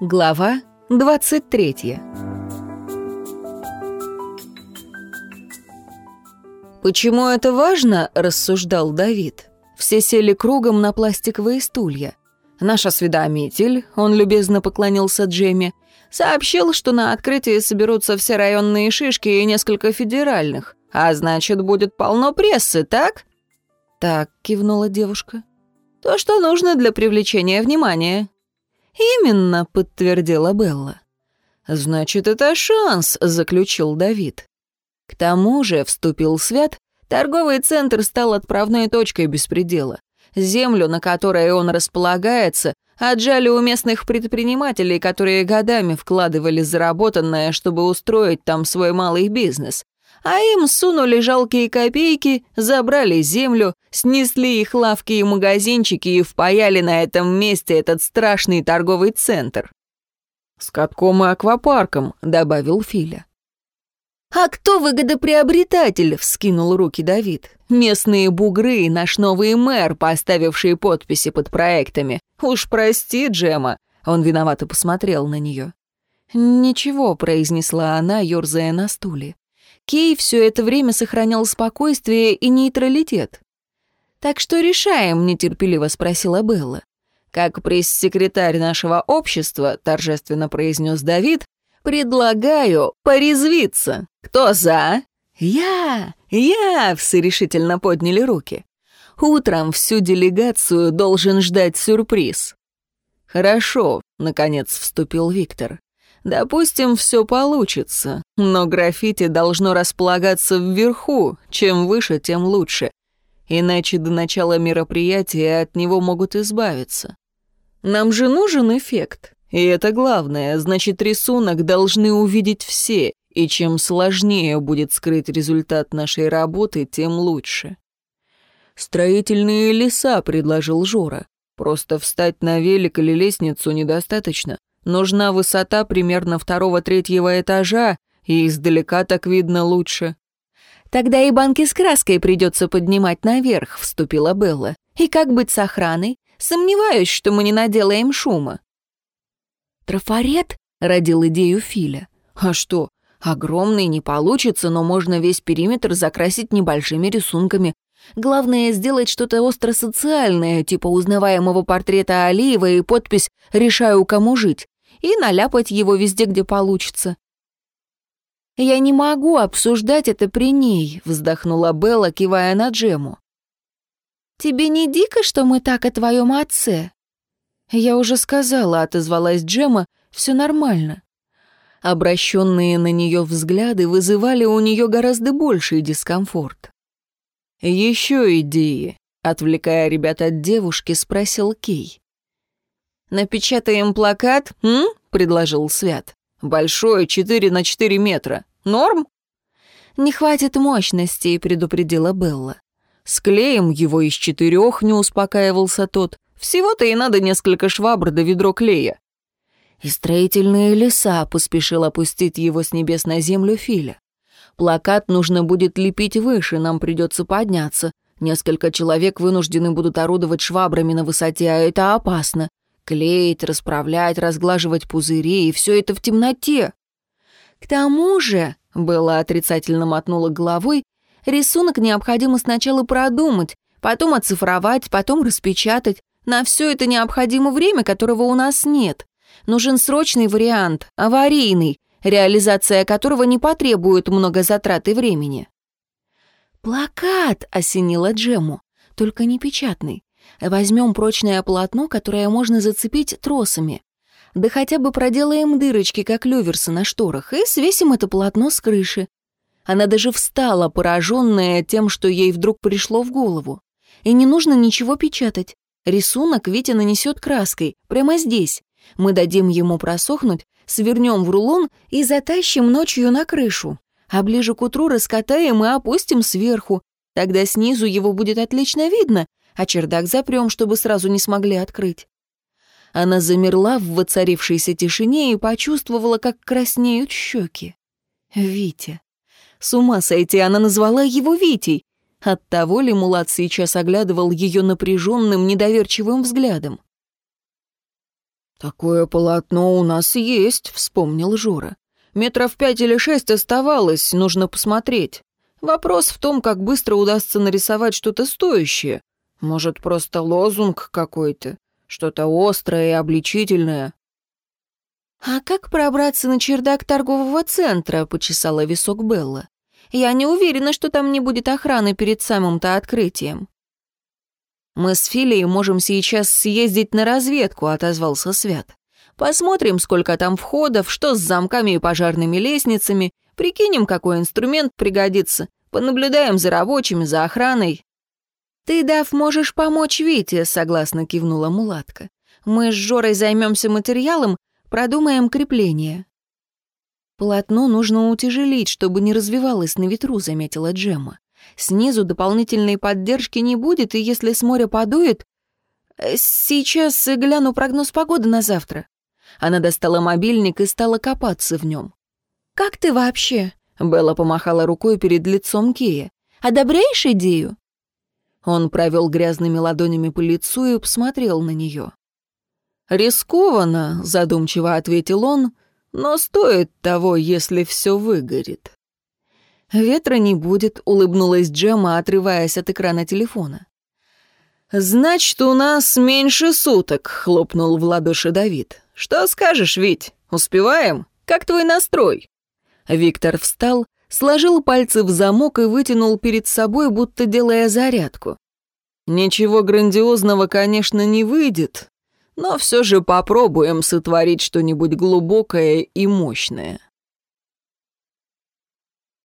Глава 23 «Почему это важно?» – рассуждал Давид. Все сели кругом на пластиковые стулья. Наш осведомитель, он любезно поклонился Джемме, сообщил, что на открытии соберутся все районные шишки и несколько федеральных. А значит, будет полно прессы, так? Так, кивнула девушка. То, что нужно для привлечения внимания. Именно, подтвердила Белла. Значит, это шанс, заключил Давид. К тому же, вступил Свят, торговый центр стал отправной точкой беспредела. Землю, на которой он располагается, отжали у местных предпринимателей, которые годами вкладывали заработанное, чтобы устроить там свой малый бизнес. А им сунули жалкие копейки, забрали землю, снесли их лавки и магазинчики и впаяли на этом месте этот страшный торговый центр. «С катком и аквапарком», — добавил Филя. «А кто выгодоприобретатель?» — вскинул руки Давид. «Местные бугры и наш новый мэр, поставившие подписи под проектами. Уж прости, Джема». Он виновато посмотрел на нее. «Ничего», — произнесла она, ерзая на стуле. Кей все это время сохранял спокойствие и нейтралитет. «Так что решаем?» — нетерпеливо спросила Белла. «Как пресс-секретарь нашего общества», — торжественно произнес Давид, «предлагаю порезвиться. Кто за?» «Я! Я!» — все решительно подняли руки. «Утром всю делегацию должен ждать сюрприз». «Хорошо», — наконец вступил Виктор. «Допустим, все получится, но граффити должно располагаться вверху, чем выше, тем лучше. Иначе до начала мероприятия от него могут избавиться. Нам же нужен эффект, и это главное, значит, рисунок должны увидеть все, и чем сложнее будет скрыть результат нашей работы, тем лучше. «Строительные леса», — предложил Жора. «Просто встать на велик или лестницу недостаточно. Нужна высота примерно второго-третьего этажа, и издалека так видно лучше». «Тогда и банки с краской придется поднимать наверх», — вступила Белла. «И как быть с охраной? Сомневаюсь, что мы не наделаем шума». «Трафарет?» — родил идею Филя. «А что, Огромный не получится, но можно весь периметр закрасить небольшими рисунками. Главное сделать что-то остро-социальное, типа узнаваемого портрета Алиева и подпись «Решаю, кому жить», и наляпать его везде, где получится. «Я не могу обсуждать это при ней», — вздохнула Белла, кивая на Джему. «Тебе не дико, что мы так о твоем отце?» «Я уже сказала», — отозвалась Джема, — «все нормально». Обращенные на нее взгляды вызывали у нее гораздо больший дискомфорт. «Еще идеи», — отвлекая ребят от девушки, спросил Кей. «Напечатаем плакат, м?» — предложил Свят. «Большой, четыре на четыре метра. Норм?» «Не хватит мощности», — предупредила Белла. «Склеим его из четырех», — не успокаивался тот. «Всего-то и надо несколько швабр да ведро клея. И строительные леса поспешил опустить его с небес на землю Филя. Плакат нужно будет лепить выше, нам придется подняться. Несколько человек вынуждены будут орудовать швабрами на высоте, а это опасно. Клеить, расправлять, разглаживать пузыри, и все это в темноте. К тому же, Белла отрицательно мотнула головой, рисунок необходимо сначала продумать, потом оцифровать, потом распечатать. На все это необходимо время, которого у нас нет. Нужен срочный вариант, аварийный, реализация которого не потребует много затрат и времени. «Плакат!» — осенила Джему. «Только не печатный. Возьмем прочное полотно, которое можно зацепить тросами. Да хотя бы проделаем дырочки, как люверсы на шторах, и свесим это полотно с крыши». Она даже встала, пораженная тем, что ей вдруг пришло в голову. И не нужно ничего печатать. Рисунок Витя нанесет краской, прямо здесь. Мы дадим ему просохнуть, свернем в рулон и затащим ночью на крышу. А ближе к утру раскатаем и опустим сверху. Тогда снизу его будет отлично видно, а чердак запрем, чтобы сразу не смогли открыть. Она замерла в воцарившейся тишине и почувствовала, как краснеют щеки. Витя. С ума сойти, она назвала его Витей. Оттого ли Мулат сейчас оглядывал ее напряженным, недоверчивым взглядом? «Такое полотно у нас есть», — вспомнил Жора. «Метров пять или шесть оставалось, нужно посмотреть. Вопрос в том, как быстро удастся нарисовать что-то стоящее. Может, просто лозунг какой-то, что-то острое и обличительное». «А как пробраться на чердак торгового центра?» — почесала висок Белла. «Я не уверена, что там не будет охраны перед самым-то открытием». «Мы с Филией можем сейчас съездить на разведку», — отозвался Свят. «Посмотрим, сколько там входов, что с замками и пожарными лестницами, прикинем, какой инструмент пригодится, понаблюдаем за рабочими, за охраной». «Ты, Дав, можешь помочь Вите», — согласно кивнула мулатка. «Мы с Жорой займемся материалом, продумаем крепление». «Полотно нужно утяжелить, чтобы не развивалось на ветру», — заметила Джемма. Снизу дополнительной поддержки не будет, и если с моря подует... Э, сейчас гляну прогноз погоды на завтра. Она достала мобильник и стала копаться в нем. «Как ты вообще?» Белла помахала рукой перед лицом Кея. «Одобряешь идею?» Он провел грязными ладонями по лицу и посмотрел на нее. «Рискованно», — задумчиво ответил он, — «но стоит того, если все выгорит». «Ветра не будет», — улыбнулась Джема, отрываясь от экрана телефона. «Значит, у нас меньше суток», — хлопнул в ладоши Давид. «Что скажешь, Вить? Успеваем? Как твой настрой?» Виктор встал, сложил пальцы в замок и вытянул перед собой, будто делая зарядку. «Ничего грандиозного, конечно, не выйдет, но все же попробуем сотворить что-нибудь глубокое и мощное».